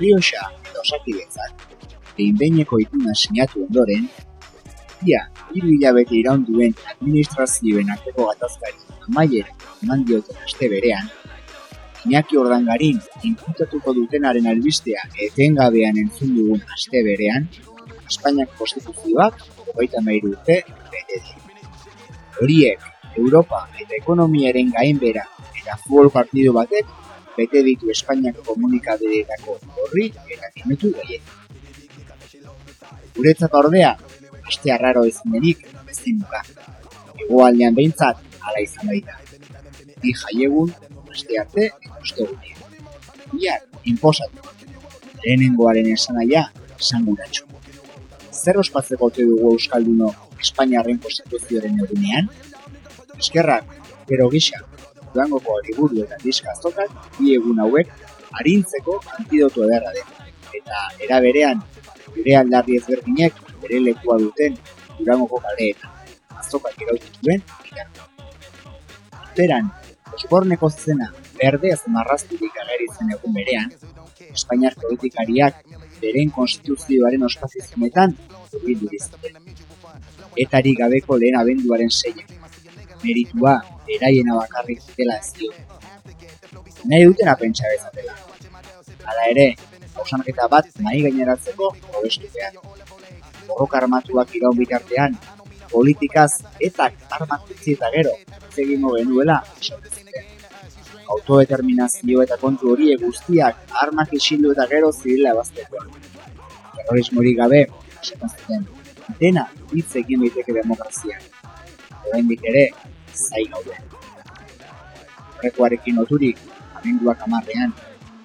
Errioxa eta osakidetzak, behinbeineko ituna sinatu ondoren, ia, hiru hilabete iraun duen administrazioen arteko gatazkari amaiera eman dioten aste berean, Iñaki Ordangarin inputatuko dutenaren albistea etengabean entzun dugun aste berean, Espainiak konstituzioak hogeita mairu urte bete. Horiek, Europa eta ekonomiaren gainbera eta futbol partidu batek bete ditu Espainiako komunikabideetako horri eta minutu gehien. Guretzat ordea, aste arraro ezin denik ezin duka. Egoaldean behintzat, ala izan baita. Bi jaiegun, aste arte eta ostegunean. Biak, inposatu. Lehenengoaren esanaia, sanguratxu. Zer ospatzeko ote dugu Euskalduno Espainiarren konstituzioaren egunean? Eskerrak, gero gisa, duangoko liburu eta diska azokak, bi egun hauek, harintzeko antidotu ederra den. Eta era berean, gure aldarri ezberdinek bere lekua duten durangoko kaleetan. Azokak irautu duen. Zeran, Osborneko zena berdez marrazturik ageri zen egun berean, Espainiar politikariak beren konstituzioaren ospazizunetan urbildu dizuten. Etari gabeko lehen abenduaren seia. Meritua, beraiena bakarrik zutela ez dio. Nahi dutena pentsa bezatela. Hala ere, hausanaketa bat nahi gaineratzeko hobestu behar. Borroka armatuak iraun bitartean, politikaz etak armak utzi eta gero, esaten zuten. Autodeterminazio eta kontu horiek guztiak armak isildu eta gero zirila bazteko. Terrorismorik gabe, esaten zuten, dena hitz egin daiteke demokrazia. Oraindik ere, zai gaude. Horrekoarekin oturik, amenduak amarrean,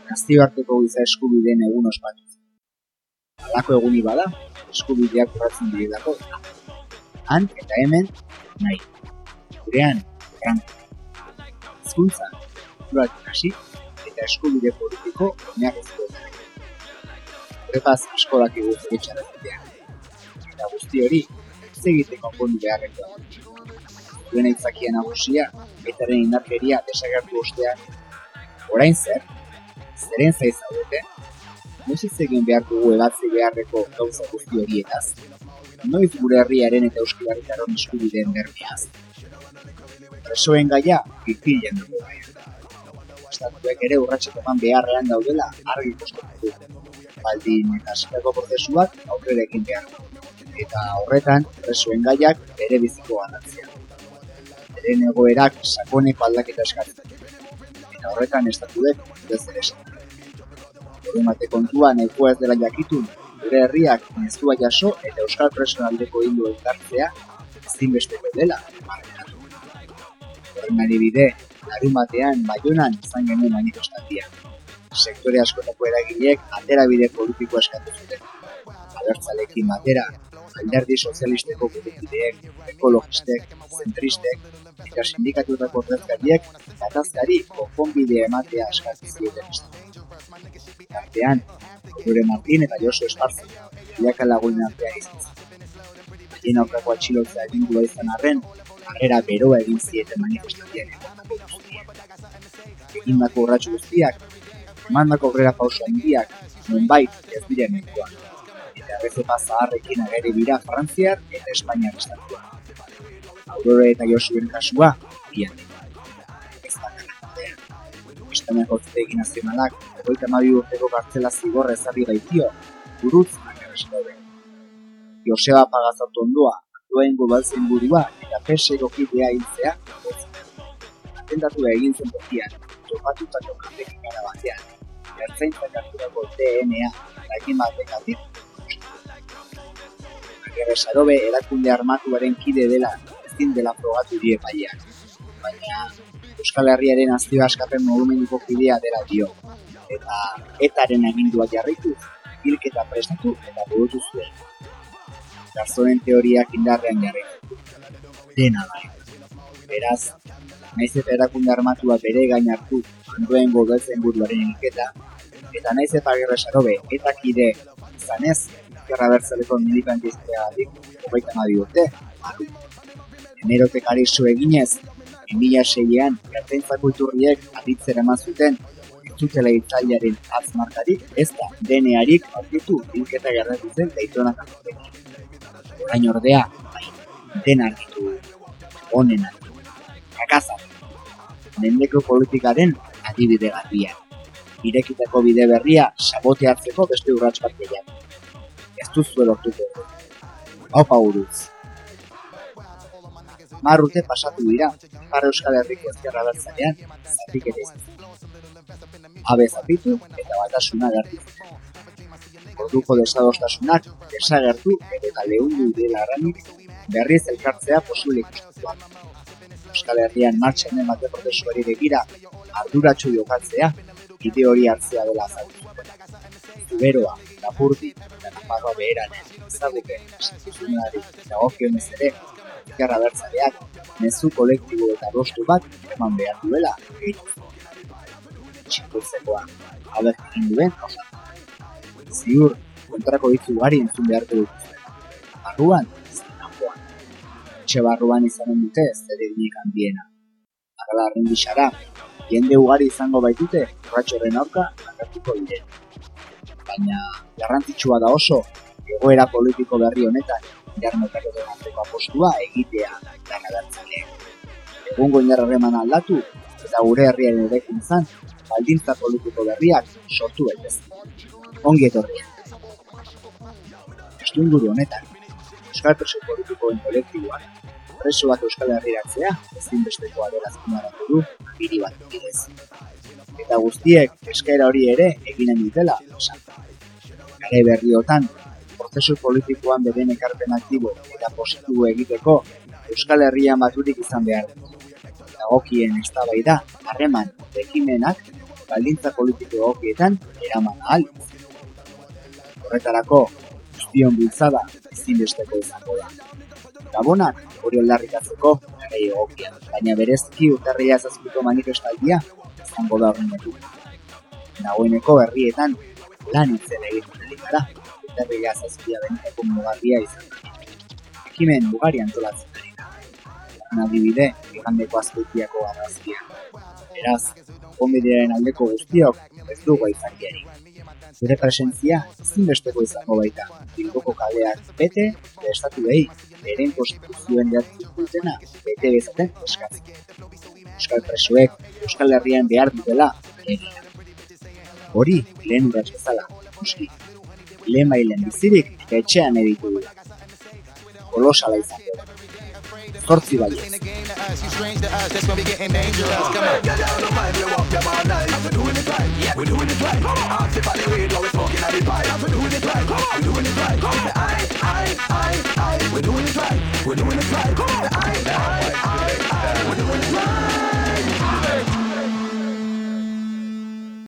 nazioarteko giza eskubideen egun ospatu. Alako eguni bada, eskubideak urratzen direlako. Han eta hemen, nahi. Gurean, franko. Hizkuntza, kulturatik hasi eta eskubide politiko oinarrizko Horretaz eskolak egu zeritxarretean. Eta guzti hori, ez egite konpondu beharrekoa. Duen aitzakia nagusia, etaren indarkeria desagertu ostean. Orain zer, zeren zaizaudete, noiz hitz egin behar dugu ebatzi beharreko gauza guzti horietaz. Noiz gure herriaren eta euskal eskubideen bermeaz. Presoen gaia, pipilen dugu gaia. Estatuek ere urratxeko eman beharrean daudela argi du. Baldin eta zerreko prozesuak aurrera egin behar. Eta horretan, presoen gaiak bere biziko ganatzea. Beren egoerak sakoneko aldaketa eskatzen. Eta horretan estatuek ez ere esan. Horremate kontua nahikoa ez dela jakitun, gure herriak mezua jaso eta euskal presoen aldeko hindu elkartzea ezinbesteko dela. Horren adibide, larun batean, baionan izan genuen manifestatia. Sektore askotako eragileek aterabide politiko eskatu zuten. Abertzalekin batera, alderdi sozialisteko burukideek, ekologistek, zentristek, eta sindikatutako ordezkariek gatazkari konponbide ematea eskatu zioten Artean, Gure Martin eta Josu Esparzi, bilaka lagunen artean izan zen. Haien aurkako atxilotzea egin gula izan arren, harrera beroa egin zieten manifestatiak egotako guztiak. Egin dako urratxo guztiak, emandako grera pauso handiak, nonbait ez dira Eta errezepa zaharrekin ageri dira Frantziar eta Espainiar estatua. Aurore eta Josuen kasua, bian Ez da gara Espainiako zitegi nazionalak, egoita mabi urteko kartzela zigorra ezarri baitio, buruz den. Joseba pagazatu ondoa, duen gobaltzen burua eta peseko kidea hiltzea, atentatu egin zen tokian, topatutako kantekin gara batean, ertzaintzak harturako DNA, lakin batek atik, Agerre sarobe erakunde armatuaren kide dela, ezin dela frogatu die paiak. Baina Euskal Herriaren azio askapen mogumenduko kidea dela dio. Eta etaren agindua jarritu, hilketa prestatu eta burutu zuen. Garzonen teoriak indarrean jarritu. Dena bai. Beraz, naiz eta erakunde armatua bere gain hartu handuen gogeltzen buruaren hilketa, eta naiz eta gerra eta kide zanez, bertzeleko militantiztea dik, hogeita nabi urte, maru hemerotek ari zu eginez, 2006an, gertaintzako iturriek aditzera eman zuten, zutela itzailearen atzmarkarik ez da denearik aurkitu hilketa gertatu zen Daytona kanpotekin. Orain ordea, bai, den argitu honen argitu. Kakazak, mendeko politikaren adibide garbia. Irekitako bide berria sabote hartzeko beste urrats bat gehiago. Ez duzu lortuko. Haupa buruz. Mar urte pasatu dira, Ipar Euskal Herriko ezkerra bertzanean, zatik ere. Abe zapitu eta batasuna gertu. Orduko desadostasunak desagertu eta lehundu dela aranik berriz elkartzea posible ikustuan. Euskal Herrian martxan emate prozesuari begira arduratsu jokatzea bide hori hartzea dela azaldu. Zuberoa, Lapurdi eta Nafarroa beheranen ezagupen instituzionari dagokionez ere ezkerra bertzaleak mezu kolektibo eta rostu bat eman behar duela gehitu. Txipurtzekoa, haber egin duen, ziur kontrako ditu gari entzun beharko dut. Barruan, zinakoan. Etxe barruan izanen dute zer eginik handiena. Arrela arren jende ugari izango baitute, urratxorren aurka, agertuko diren. Baina, garrantzitsua da oso, egoera politiko berri honetan, jarnotako denateko apostua egitea dana bertzale. Egungo indarrarreman aldatu eta gure herriaren erekin zan, baldintza politiko berriak sortu betez. Ongi etorria. Estu inguru honetan, Euskal Preso politikoen kolektiboan, preso bat Euskal Herriratzea, ezin bestekoa dela azpimarratu du, biri bat bidez. Eta guztiek eskaera hori ere eginen dutela, esan. Gare berriotan, prozesu politikoan beren ekarpen aktibo eta positibo egiteko Euskal Herria maturik izan behar dut. Dagokien eztabaida harreman ekimenak baldintza politiko egokietan eraman ahal. Horretarako, guztion bultzada ezinbesteko izango da. Gabonak hori aldarrikatzeko gara egokian, baina berezki utarria zazpiko manifestaldia izango da horren Nagoeneko herrietan lan itzen egiten gara herria zazpia benetako mugarria izan da. Ekimen ugari antolatzen ari da. Adibide, igandeko azpeitiako arrazkia. Beraz, konbidearen aldeko guztiok ez dugu izakiari. Zure presentzia zinbesteko izango baita. Bilboko kaleak bete, eta estatu behi, beren konstituzioen jartzen dutena, bete bezaten eskatzen. Euskal presuek, Euskal Herrian behar dutela, egia. Hori, lehen urratz bezala, muski, lehen bailen bizirik etxean editu du. Kolosala izan du. Zortzi bai ez. We're doing it right.